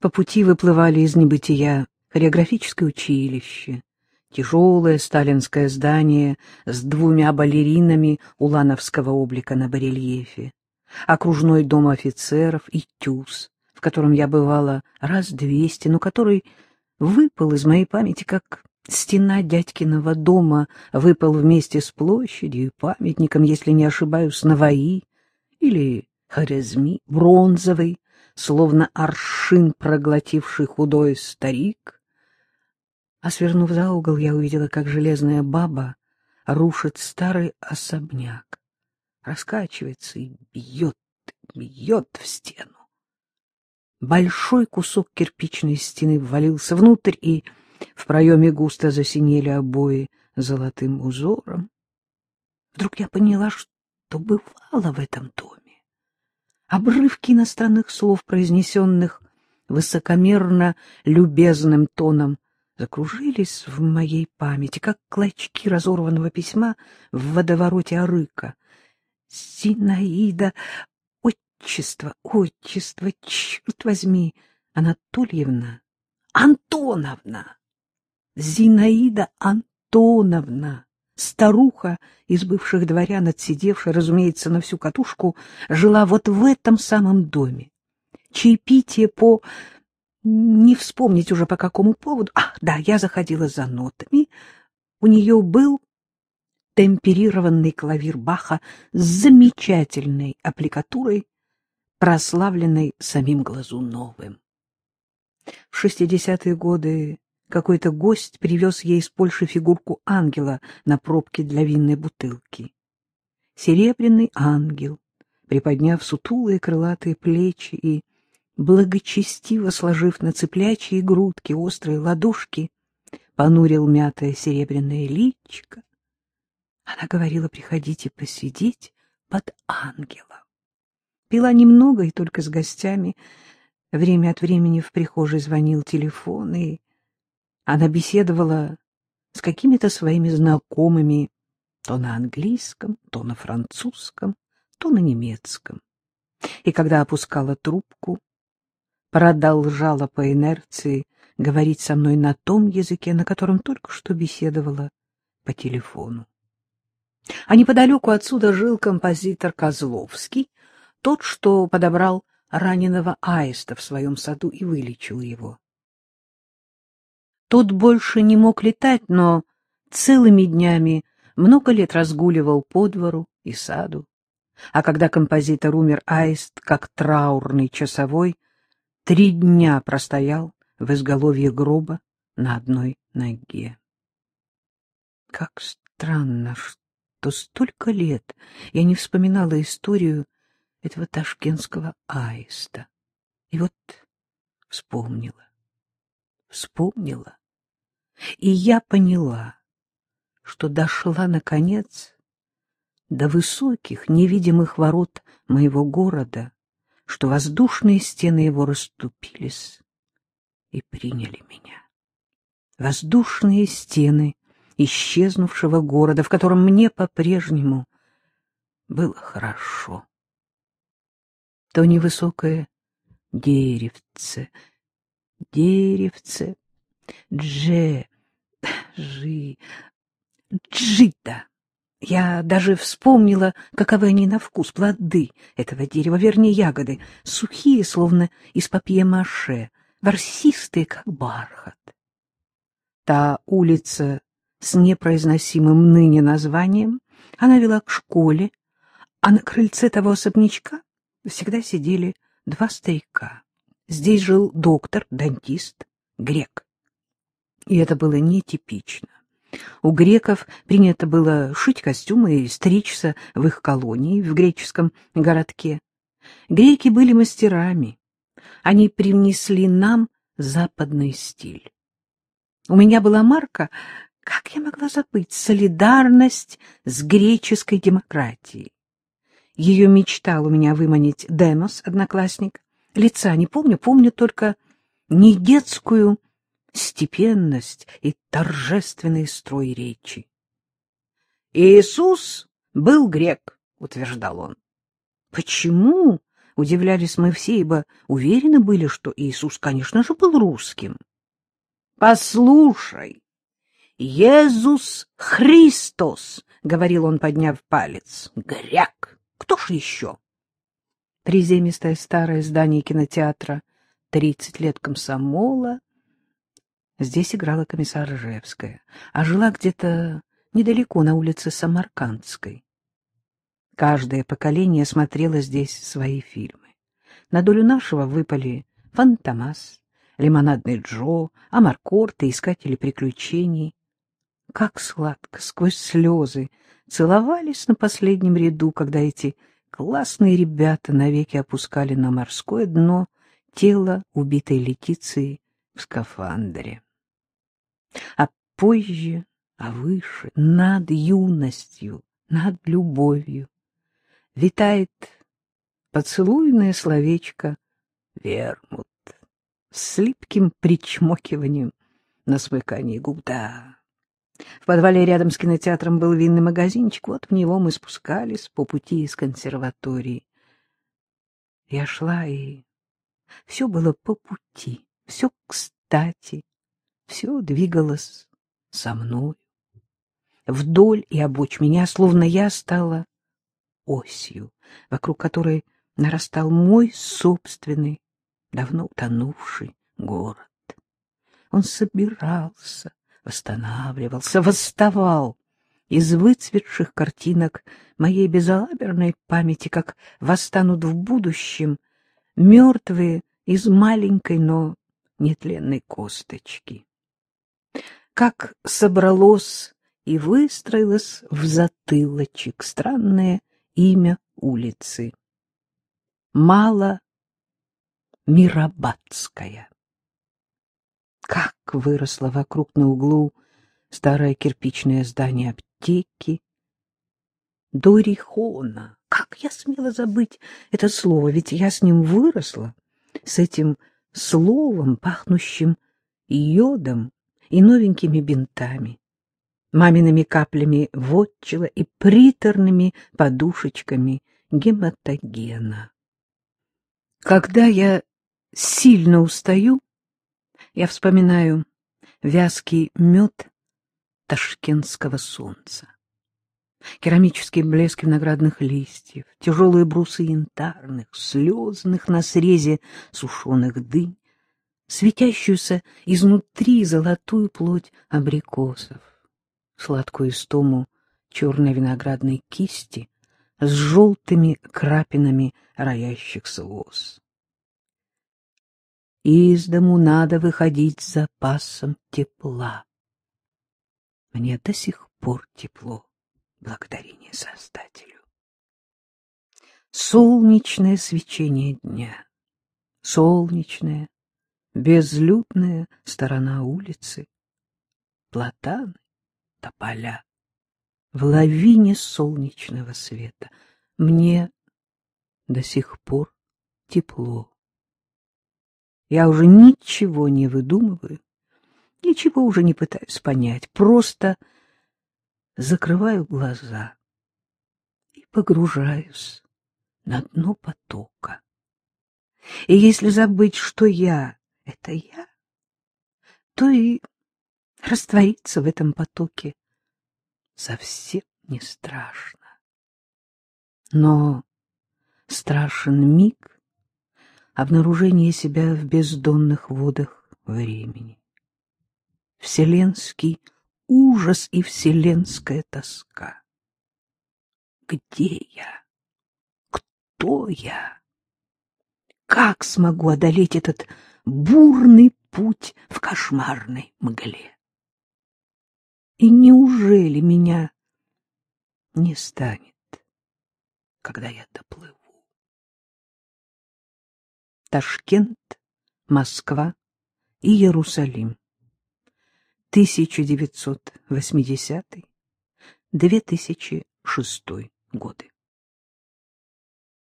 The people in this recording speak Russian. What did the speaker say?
По пути выплывали из небытия хореографическое училище, тяжелое сталинское здание с двумя балеринами улановского облика на барельефе, окружной дом офицеров и тюз, в котором я бывала раз двести, но который выпал из моей памяти, как стена дядькиного дома выпал вместе с площадью и памятником, если не ошибаюсь, Наваи или Хорезми, бронзовый, словно аршин проглотивший худой старик. А свернув за угол, я увидела, как железная баба рушит старый особняк, раскачивается и бьет, бьет в стену. Большой кусок кирпичной стены ввалился внутрь, и в проеме густо засинели обои золотым узором. Вдруг я поняла, что бывало в этом доме. Обрывки иностранных слов, произнесенных высокомерно любезным тоном, закружились в моей памяти, как клочки разорванного письма в водовороте Арыка. Зинаида, отчество, отчество, черт возьми, Анатольевна, Антоновна, Зинаида Антоновна. Старуха из бывших дворян, отсидевшая, разумеется, на всю катушку, жила вот в этом самом доме. Чаепитие по... Не вспомнить уже по какому поводу. Ах, да, я заходила за нотами. У нее был темперированный клавир Баха с замечательной аппликатурой, прославленной самим Глазуновым. В шестидесятые годы какой-то гость привез ей из Польши фигурку ангела на пробке для винной бутылки. Серебряный ангел, приподняв сутулые крылатые плечи и благочестиво сложив на цыплячьи грудки острые ладошки, понурил мятое серебряное личико. Она говорила, приходите посидеть под ангелом. Пила немного и только с гостями. Время от времени в прихожей звонил телефон, и она беседовала с какими-то своими знакомыми то на английском, то на французском, то на немецком. И когда опускала трубку, продолжала по инерции говорить со мной на том языке, на котором только что беседовала по телефону. А неподалеку отсюда жил композитор Козловский, тот, что подобрал раненого аиста в своем саду и вылечил его. Тот больше не мог летать, но целыми днями много лет разгуливал по двору и саду. А когда композитор умер, аист, как траурный часовой, три дня простоял в изголовье гроба на одной ноге. Как странно, что столько лет я не вспоминала историю этого ташкентского аиста. И вот вспомнила вспомнила, и я поняла, что дошла, наконец, до высоких невидимых ворот моего города, что воздушные стены его расступились и приняли меня. Воздушные стены исчезнувшего города, в котором мне по-прежнему было хорошо. То невысокое деревце, деревце, дже, жи, джита. Я даже вспомнила, каковы они на вкус, плоды этого дерева, вернее, ягоды, сухие, словно из папье-маше, ворсистые, как бархат. Та улица с непроизносимым ныне названием, она вела к школе, а на крыльце того особнячка всегда сидели два старика. Здесь жил доктор, дантист, грек. И это было нетипично. У греков принято было шить костюмы и стричься в их колонии, в греческом городке. Греки были мастерами. Они привнесли нам западный стиль. У меня была марка, как я могла забыть, солидарность с греческой демократией. Ее мечтал у меня выманить Демос, одноклассник, лица не помню, помню только не детскую степенность и торжественный строй речи. Иисус был грек, утверждал он. Почему? Удивлялись мы все, ибо уверены были, что Иисус, конечно же, был русским. — Послушай, Иисус Христос, — говорил он, подняв палец, — гряк, кто ж еще? Приземистое старое здание кинотеатра «Тридцать лет комсомола». Здесь играла комиссар Ржевская, а жила где-то недалеко на улице Самаркандской. Каждое поколение смотрело здесь свои фильмы. На долю нашего выпали «Фантомас», «Лимонадный Джо», «Амаркорт» и «Искатели приключений». Как сладко, сквозь слезы, целовались на последнем ряду, когда эти классные ребята навеки опускали на морское дно тело убитой Летиции в скафандре. А позже, а выше, над юностью, над любовью, витает поцелуйное словечко «Вермут» с липким причмокиванием на смыкании губ. Да, в подвале рядом с кинотеатром был винный магазинчик, вот в него мы спускались по пути из консерватории. Я шла, и все было по пути, все кстати, все двигалось со мной. Вдоль и обочь меня, словно я стала осью, вокруг которой нарастал мой собственный, давно утонувший город. Он собирался, восстанавливался, восставал из выцветших картинок моей безалаберной памяти, как восстанут в будущем мертвые из маленькой, но нетленной косточки. Как собралось и выстроилось в затылочек странное имя улицы. Мало Мирабадская. Как выросло вокруг на углу старое кирпичное здание аптеки. Дорихона. Как я смела забыть это слово, ведь я с ним выросла, с этим словом, пахнущим йодом и новенькими бинтами мамиными каплями вотчила и приторными подушечками гематогена. Когда я сильно устаю, я вспоминаю вязкий мед ташкентского солнца, керамический блеск виноградных листьев, тяжелые брусы янтарных, слезных на срезе сушеных дынь, светящуюся изнутри золотую плоть абрикосов сладкую истому черной виноградной кисти с желтыми крапинами роящихся лоз. Из дому надо выходить с запасом тепла. Мне до сих пор тепло, благодарение Создателю. Солнечное свечение дня, солнечная, безлюдная сторона улицы, платаны, тополя в лавине солнечного света. Мне до сих пор тепло. Я уже ничего не выдумываю, ничего уже не пытаюсь понять, просто закрываю глаза и погружаюсь на дно потока. И если забыть, что я — это я, то и Раствориться в этом потоке совсем не страшно. Но страшен миг обнаружения себя в бездонных водах времени. Вселенский ужас и вселенская тоска. Где я? Кто я? Как смогу одолеть этот бурный путь в кошмарной мгле? И неужели меня не станет, когда я доплыву? Ташкент, Москва и Иерусалим. 1980-2006 годы.